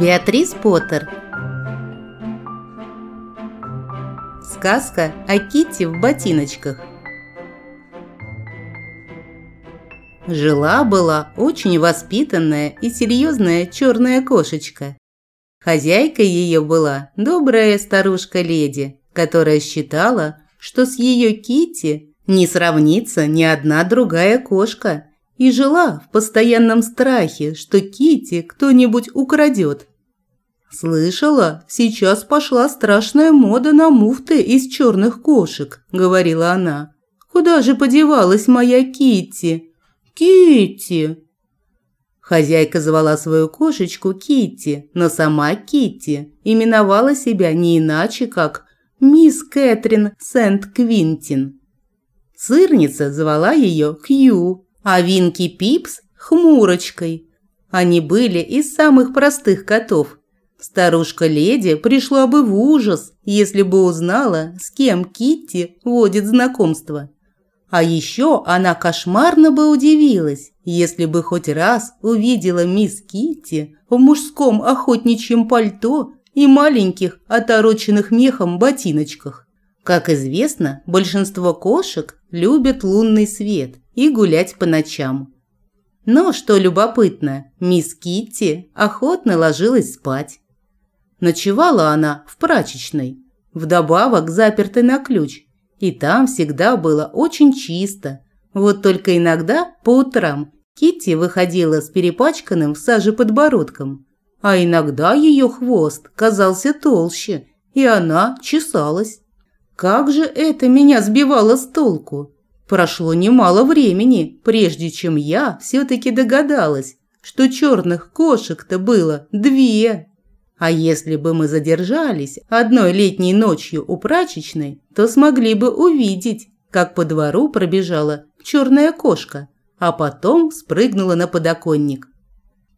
Беатрис Поттер. Сказка о Китти в ботиночках. Жила-была очень воспитанная и серьезная черная кошечка. Хозяйкой ее была добрая старушка-леди, которая считала, что с ее Китти не сравнится ни одна другая кошка – и жила в постоянном страхе, что Кити кто-нибудь украдет. «Слышала, сейчас пошла страшная мода на муфты из черных кошек», – говорила она. «Куда же подевалась моя Кити? Кити!» Хозяйка звала свою кошечку Кити, но сама Кити именовала себя не иначе, как мисс Кэтрин Сент-Квинтин. Сырница звала ее Кью, а Винки Пипс – Хмурочкой. Они были из самых простых котов. Старушка-леди пришла бы в ужас, если бы узнала, с кем Китти водит знакомство. А еще она кошмарно бы удивилась, если бы хоть раз увидела мисс Китти в мужском охотничьем пальто и маленьких, отороченных мехом ботиночках. Как известно, большинство кошек любят лунный свет – и гулять по ночам. Но, что любопытно, мисс Китти охотно ложилась спать. Ночевала она в прачечной, вдобавок запертой на ключ, и там всегда было очень чисто. Вот только иногда по утрам Китти выходила с перепачканным в саже подбородком, а иногда ее хвост казался толще, и она чесалась. Как же это меня сбивало с толку! Прошло немало времени, прежде чем я все-таки догадалась, что черных кошек-то было две. А если бы мы задержались одной летней ночью у прачечной, то смогли бы увидеть, как по двору пробежала черная кошка, а потом спрыгнула на подоконник.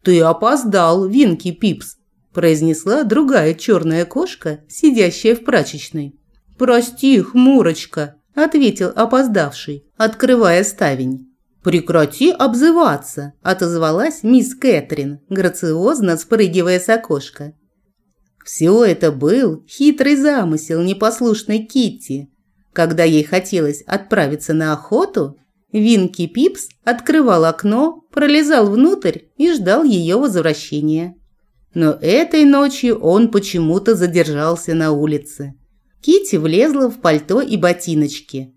«Ты опоздал, Винки Пипс», – произнесла другая черная кошка, сидящая в прачечной. «Прости, Хмурочка», ответил опоздавший, открывая ставень. «Прекрати обзываться», – отозвалась мисс Кэтрин, грациозно спрыгивая с окошка. Все это был хитрый замысел непослушной Китти. Когда ей хотелось отправиться на охоту, Винки Пипс открывал окно, пролезал внутрь и ждал ее возвращения. Но этой ночью он почему-то задержался на улице. Кити влезла в пальто и ботиночки.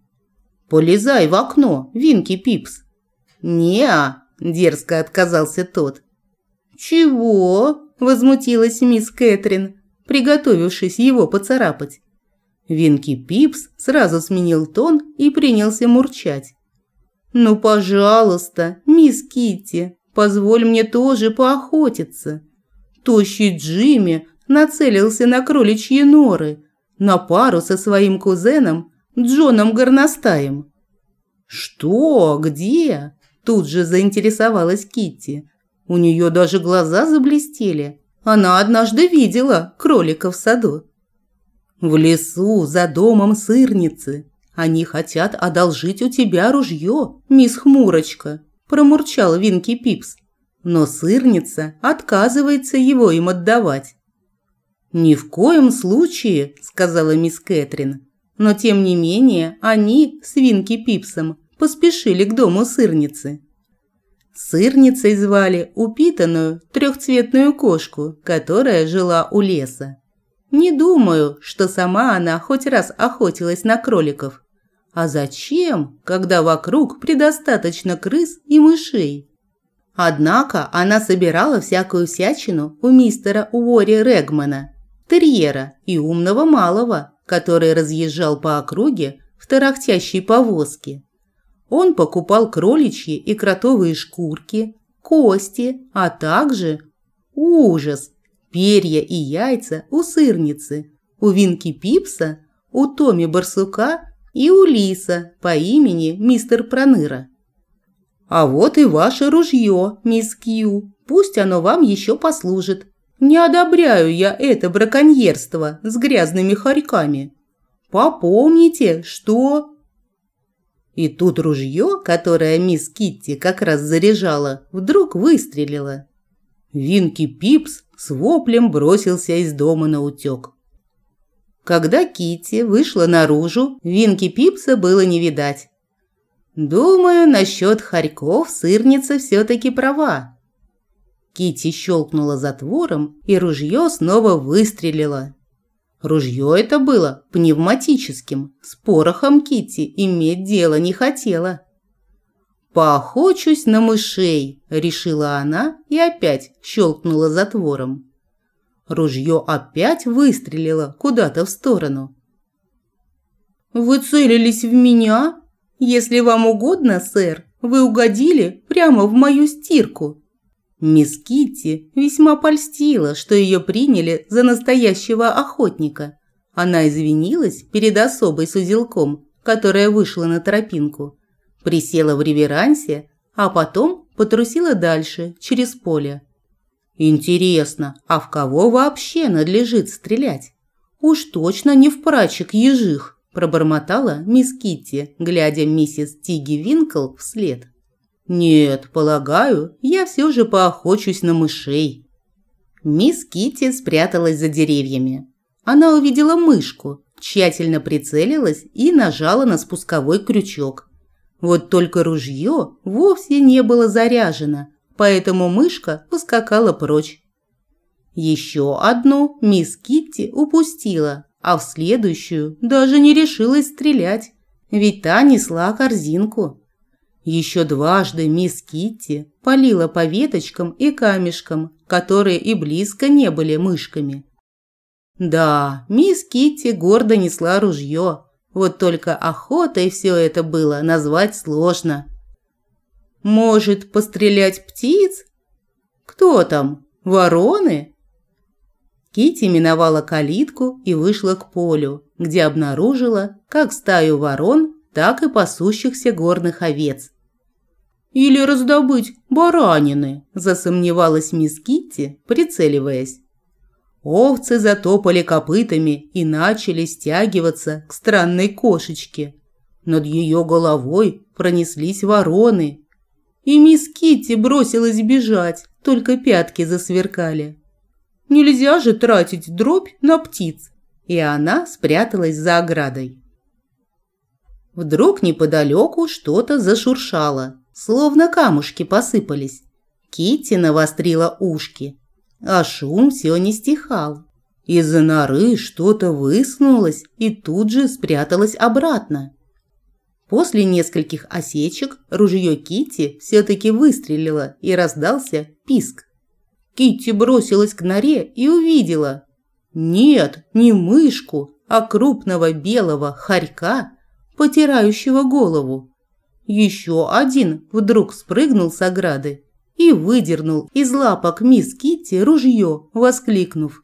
«Полезай в окно, Винки Пипс!» «Не-а!» – дерзко отказался тот. «Чего?» – возмутилась мисс Кэтрин, приготовившись его поцарапать. Винки Пипс сразу сменил тон и принялся мурчать. «Ну, пожалуйста, мисс Китти, позволь мне тоже поохотиться». Тощий Джимми нацелился на кроличьи норы, на пару со своим кузеном Джоном Горностаем. «Что? Где?» – тут же заинтересовалась Китти. У нее даже глаза заблестели. Она однажды видела кролика в саду. «В лесу, за домом сырницы. Они хотят одолжить у тебя ружье, мисс Хмурочка», – промурчал Винки Пипс. Но сырница отказывается его им отдавать. «Ни в коем случае», – сказала мисс Кэтрин. Но тем не менее они с Винки Пипсом поспешили к дому сырницы. Сырницей звали упитанную трехцветную кошку, которая жила у леса. Не думаю, что сама она хоть раз охотилась на кроликов. А зачем, когда вокруг предостаточно крыс и мышей? Однако она собирала всякую всячину у мистера Уори Регмана терьера и умного малого, который разъезжал по округе в тарахтящей повозке. Он покупал кроличьи и кротовые шкурки, кости, а также ужас, перья и яйца у сырницы, у Винки Пипса, у Томи Барсука и у Лиса по имени мистер Проныра. А вот и ваше ружье, мисс Кью. Пусть оно вам еще послужит. Не одобряю я это браконьерство с грязными хорьками. Попомните, что...» И тут ружье, которое мисс Китти как раз заряжала, вдруг выстрелило. Винки Пипс с воплем бросился из дома на утек. Когда Кити вышла наружу, Винки Пипса было не видать. Думаю, насчет хорьков сырница все-таки права. Кити щелкнула затвором, и ружье снова выстрелило. Ружье это было пневматическим. С порохом Кити иметь дело не хотела. «Поохочусь на мышей», – решила она и опять щелкнула затвором. Ружье опять выстрелило куда-то в сторону. «Вы целились в меня? Если вам угодно, сэр, вы угодили прямо в мою стирку». Мисс Китти весьма польстила, что ее приняли за настоящего охотника. Она извинилась перед особой с узелком, которая вышла на тропинку, присела в реверансе, а потом потрусила дальше, через поле. Интересно, а в кого вообще надлежит стрелять? Уж точно не в прачек ежих, пробормотала мисс Китти, глядя миссис Тиги Винкл вслед. Нет, полагаю, я все же поохочусь на мышей. Мисс Китти спряталась за деревьями. Она увидела мышку, тщательно прицелилась и нажала на спусковой крючок. Вот только ружье вовсе не было заряжено, поэтому мышка поскакала прочь. Еще одну мисс Китти упустила, а в следующую даже не решилась стрелять, ведь та несла корзинку. Еще дважды мисс Китти полила по веточкам и камешкам, которые и близко не были мышками. Да, мисс Китти гордо несла ружье, вот только охотой все это было назвать сложно. Может, пострелять птиц? Кто там? Вороны? Кити миновала калитку и вышла к полю, где обнаружила как стаю ворон, так и пасущихся горных овец. «Или раздобыть баранины», – засомневалась мисс Китти, прицеливаясь. Овцы затопали копытами и начали стягиваться к странной кошечке. Над ее головой пронеслись вороны, и мисс Китти бросилась бежать, только пятки засверкали. Нельзя же тратить дробь на птиц. И она спряталась за оградой. Вдруг неподалеку что-то зашуршало, словно камушки посыпались. Китти навострила ушки, а шум все не стихал. Из-за норы что-то высунулось и тут же спряталось обратно. После нескольких осечек ружье Кити все-таки выстрелило и раздался писк. Китти бросилась к норе и увидела. Нет, не мышку, а крупного белого хорька, потирающего голову. Еще один вдруг спрыгнул с ограды и выдернул из лапок мисс Китти ружье, воскликнув.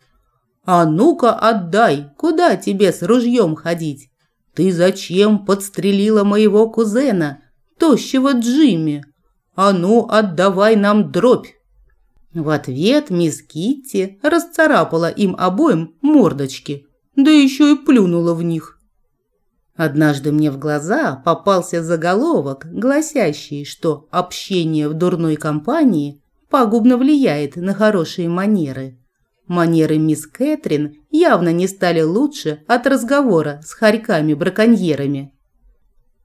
«А ну-ка отдай, куда тебе с ружьем ходить?» «Ты зачем подстрелила моего кузена, тощего Джимми? А ну, отдавай нам дробь!» В ответ мисс Китти расцарапала им обоим мордочки, да еще и плюнула в них. Однажды мне в глаза попался заголовок, гласящий, что общение в дурной компании пагубно влияет на хорошие манеры. Манеры мисс Кэтрин явно не стали лучше от разговора с хорьками-браконьерами.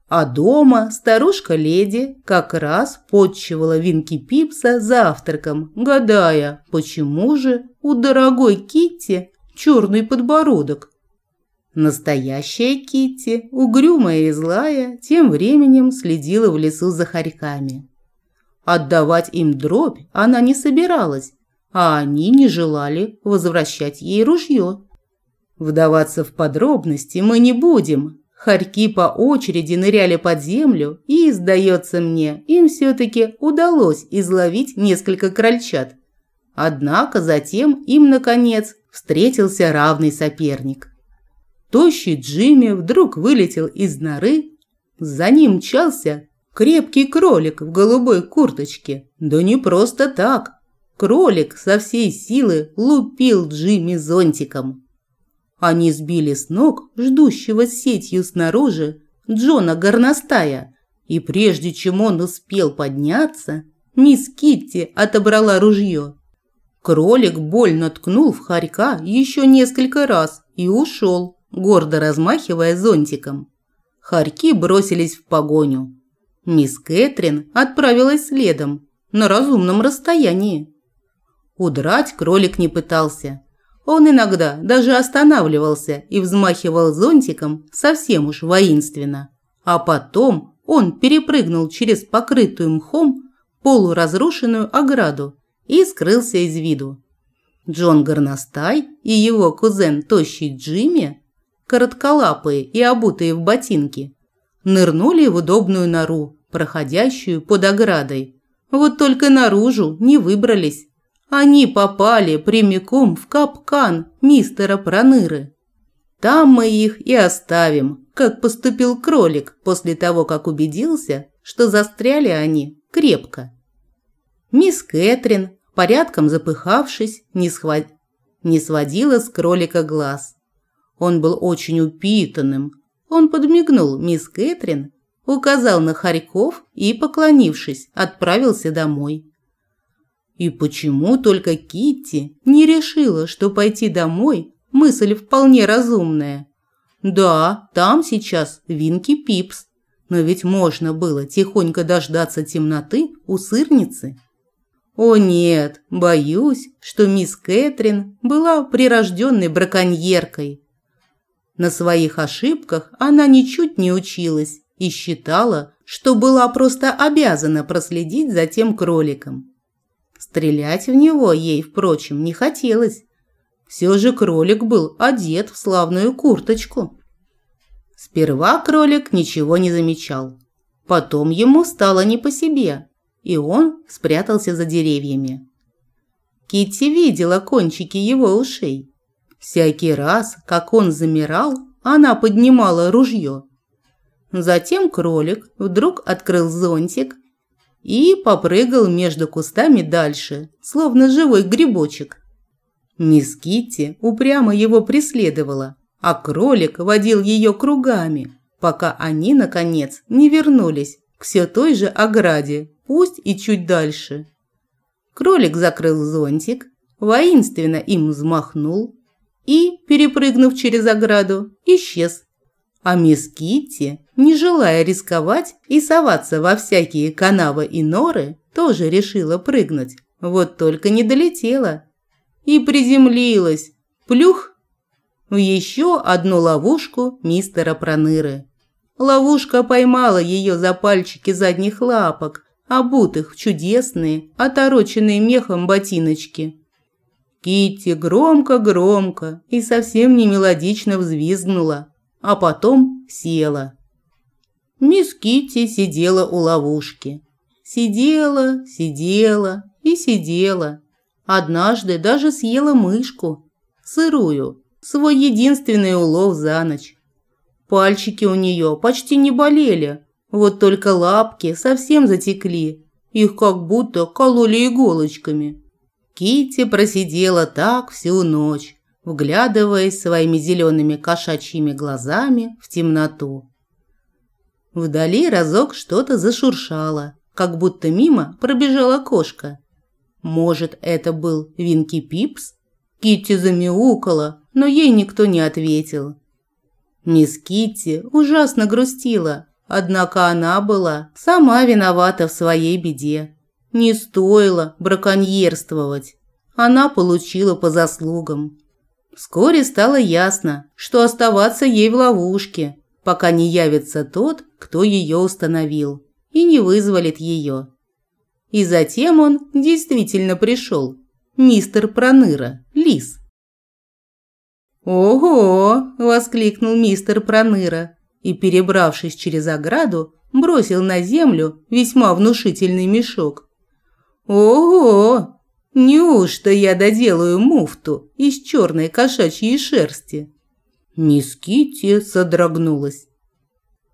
А дома старушка-леди как раз подчивала Винки Пипса завтраком, гадая, почему же у дорогой Китти черный подбородок. Настоящая Китти, угрюмая и злая, тем временем следила в лесу за хорьками. Отдавать им дробь она не собиралась, а они не желали возвращать ей ружье. Вдаваться в подробности мы не будем. Хорьки по очереди ныряли под землю, и, сдается мне, им все-таки удалось изловить несколько крольчат. Однако затем им, наконец, встретился равный соперник. Тощий Джимми вдруг вылетел из норы, за ним мчался крепкий кролик в голубой курточке. Да не просто так, Кролик со всей силы лупил Джимми зонтиком. Они сбили с ног ждущего сетью снаружи Джона Горностая, и прежде чем он успел подняться, мисс Китти отобрала ружье. Кролик больно ткнул в хорька еще несколько раз и ушел, гордо размахивая зонтиком. Хорьки бросились в погоню. Мисс Кэтрин отправилась следом, на разумном расстоянии. Удрать кролик не пытался. Он иногда даже останавливался и взмахивал зонтиком совсем уж воинственно. А потом он перепрыгнул через покрытую мхом полуразрушенную ограду и скрылся из виду. Джон Горностай и его кузен Тощий Джимми, коротколапые и обутые в ботинки, нырнули в удобную нору, проходящую под оградой. Вот только наружу не выбрались. Они попали прямиком в капкан мистера Проныры. Там мы их и оставим, как поступил кролик после того, как убедился, что застряли они крепко. Мисс Кэтрин порядком запыхавшись, не, схват... не сводила с кролика глаз. Он был очень упитанным. Он подмигнул мисс Кэтрин, указал на Харьков и, поклонившись, отправился домой. И почему только Китти не решила, что пойти домой – мысль вполне разумная? Да, там сейчас Винки Пипс, но ведь можно было тихонько дождаться темноты у сырницы. О нет, боюсь, что мисс Кэтрин была прирожденной браконьеркой. На своих ошибках она ничуть не училась и считала, что была просто обязана проследить за тем кроликом. Стрелять в него ей, впрочем, не хотелось. Все же кролик был одет в славную курточку. Сперва кролик ничего не замечал. Потом ему стало не по себе и он спрятался за деревьями. Китти видела кончики его ушей. Всякий раз, как он замирал, она поднимала ружье. Затем кролик вдруг открыл зонтик и попрыгал между кустами дальше, словно живой грибочек. Мисс Китти упрямо его преследовала, а кролик водил ее кругами, пока они, наконец, не вернулись к все той же ограде, пусть и чуть дальше. Кролик закрыл зонтик, воинственно им взмахнул и, перепрыгнув через ограду, исчез. А мисс Китти, не желая рисковать и соваться во всякие канавы и норы, тоже решила прыгнуть, вот только не долетела. И приземлилась, плюх, в еще одну ловушку мистера Проныры. Ловушка поймала ее за пальчики задних лапок, обутых в чудесные, отороченные мехом ботиночки. Китти громко-громко и совсем не мелодично взвизгнула, а потом села. Мисс Китти сидела у ловушки. Сидела, сидела и сидела. Однажды даже съела мышку, сырую, свой единственный улов за ночь. Пальчики у нее почти не болели, вот только лапки совсем затекли, их как будто кололи иголочками. Кити просидела так всю ночь, вглядываясь своими зелеными кошачьими глазами в темноту. Вдали разок что-то зашуршало, как будто мимо пробежала кошка. Может, это был Винки Пипс? Китти замяукала, но ей никто не ответил. Мисс Китти ужасно грустила, Однако она была сама виновата в своей беде. Не стоило браконьерствовать. Она получила по заслугам. Вскоре стало ясно, что оставаться ей в ловушке, пока не явится тот, кто ее установил, и не вызволит ее. И затем он действительно пришел. Мистер Проныра, лис. «Ого!» – воскликнул мистер Проныра и, перебравшись через ограду, бросил на землю весьма внушительный мешок. «Ого! Неужто я доделаю муфту из черной кошачьей шерсти?» Мисс Китти содрогнулась.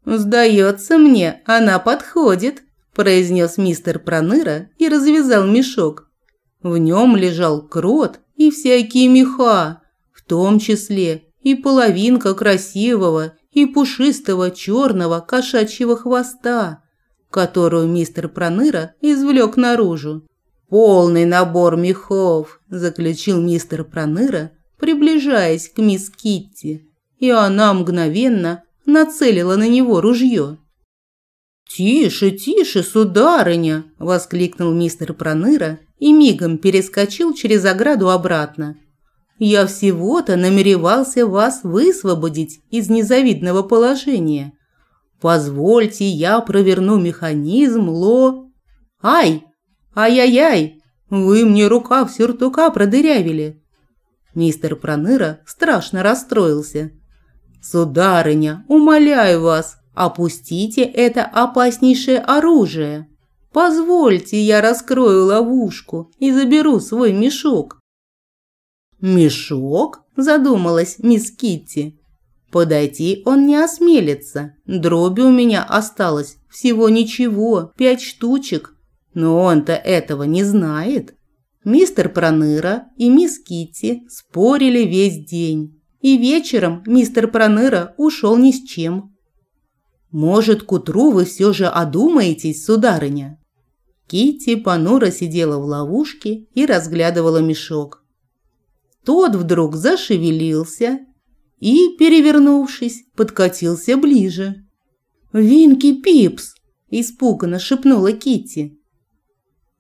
«Сдается мне, она подходит», – произнес мистер Проныра и развязал мешок. В нем лежал крот и всякие меха, в том числе и половинка красивого и пушистого черного кошачьего хвоста, которую мистер Проныра извлек наружу. «Полный набор мехов», – заключил мистер Проныра, приближаясь к мисс Китти, и она мгновенно нацелила на него ружье. «Тише, тише, сударыня!» – воскликнул мистер Проныра и мигом перескочил через ограду обратно. «Я всего-то намеревался вас высвободить из незавидного положения. Позвольте, я проверну механизм, ло...» «Ай!» «Ай-яй-яй! Вы мне рукав сюртука продырявили!» Мистер Проныра страшно расстроился. «Сударыня, умоляю вас, опустите это опаснейшее оружие. Позвольте, я раскрою ловушку и заберу свой мешок». «Мешок?» – задумалась мисс Китти. «Подойти он не осмелится. Дроби у меня осталось всего ничего, пять штучек, но он-то этого не знает. Мистер Проныра и мисс Китти спорили весь день. И вечером мистер Проныра ушел ни с чем. «Может, к утру вы все же одумаетесь, сударыня?» Китти понуро сидела в ловушке и разглядывала мешок. Тот вдруг зашевелился и, перевернувшись, подкатился ближе. «Винки Пипс!» – испуганно шепнула Китти.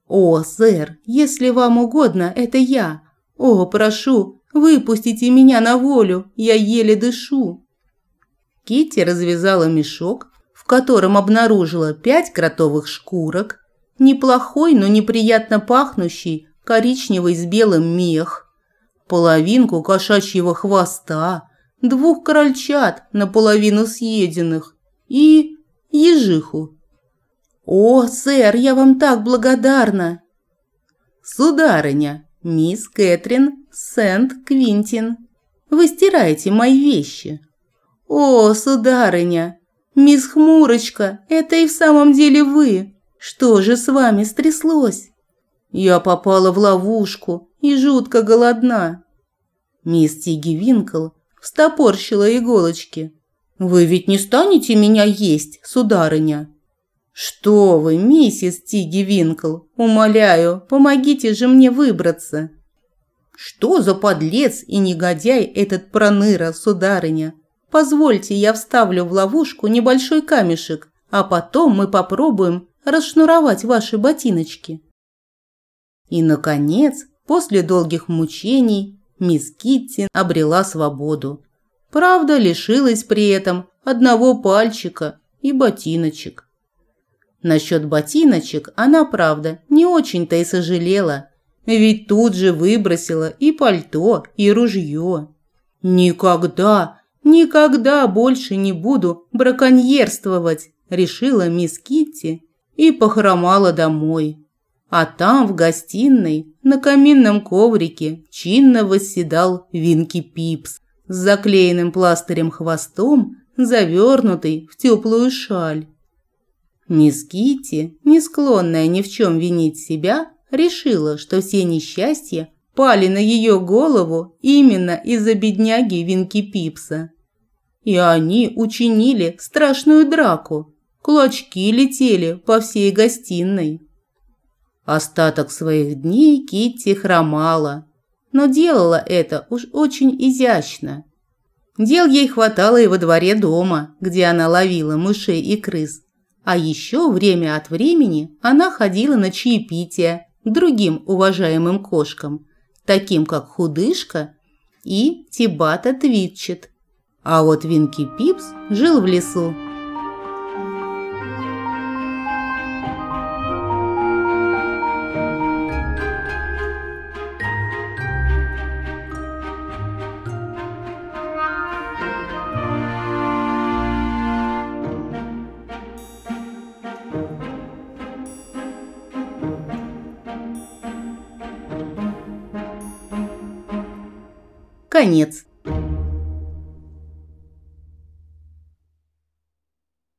«О, сэр, если вам угодно, это я. О, прошу, выпустите меня на волю, я еле дышу». Китти развязала мешок, в котором обнаружила пять кротовых шкурок, неплохой, но неприятно пахнущий коричневый с белым мех, половинку кошачьего хвоста, двух крольчат, наполовину съеденных, и ежиху. «О, сэр, я вам так благодарна!» «Сударыня, мисс Кэтрин Сент-Квинтин, вы стираете мои вещи». «О, сударыня, мисс Хмурочка, это и в самом деле вы! Что же с вами стряслось?» «Я попала в ловушку и жутко голодна». Мисс Тиги Винкл встопорщила иголочки. «Вы ведь не станете меня есть, сударыня?» «Что вы, миссис Тиги Винкл, умоляю, помогите же мне выбраться!» «Что за подлец и негодяй этот проныра, сударыня? Позвольте, я вставлю в ловушку небольшой камешек, а потом мы попробуем расшнуровать ваши ботиночки». И, наконец, после долгих мучений, мисс Китти обрела свободу. Правда, лишилась при этом одного пальчика и ботиночек. Насчет ботиночек она, правда, не очень-то и сожалела, ведь тут же выбросила и пальто, и ружье. «Никогда, никогда больше не буду браконьерствовать», решила мисс Китти и похромала домой. А там, в гостиной, на каминном коврике, чинно восседал Винки Пипс с заклеенным пластырем хвостом, завернутый в теплую шаль. Мисс Китти, не склонная ни в чем винить себя, решила, что все несчастья пали на ее голову именно из-за бедняги Винки Пипса. И они учинили страшную драку. Клочки летели по всей гостиной. Остаток своих дней Китти хромала, но делала это уж очень изящно. Дел ей хватало и во дворе дома, где она ловила мышей и крыс, а еще время от времени она ходила на чаепитие к другим уважаемым кошкам, таким как Худышка и Тибата Твитчет. А вот Винки Пипс жил в лесу Конец.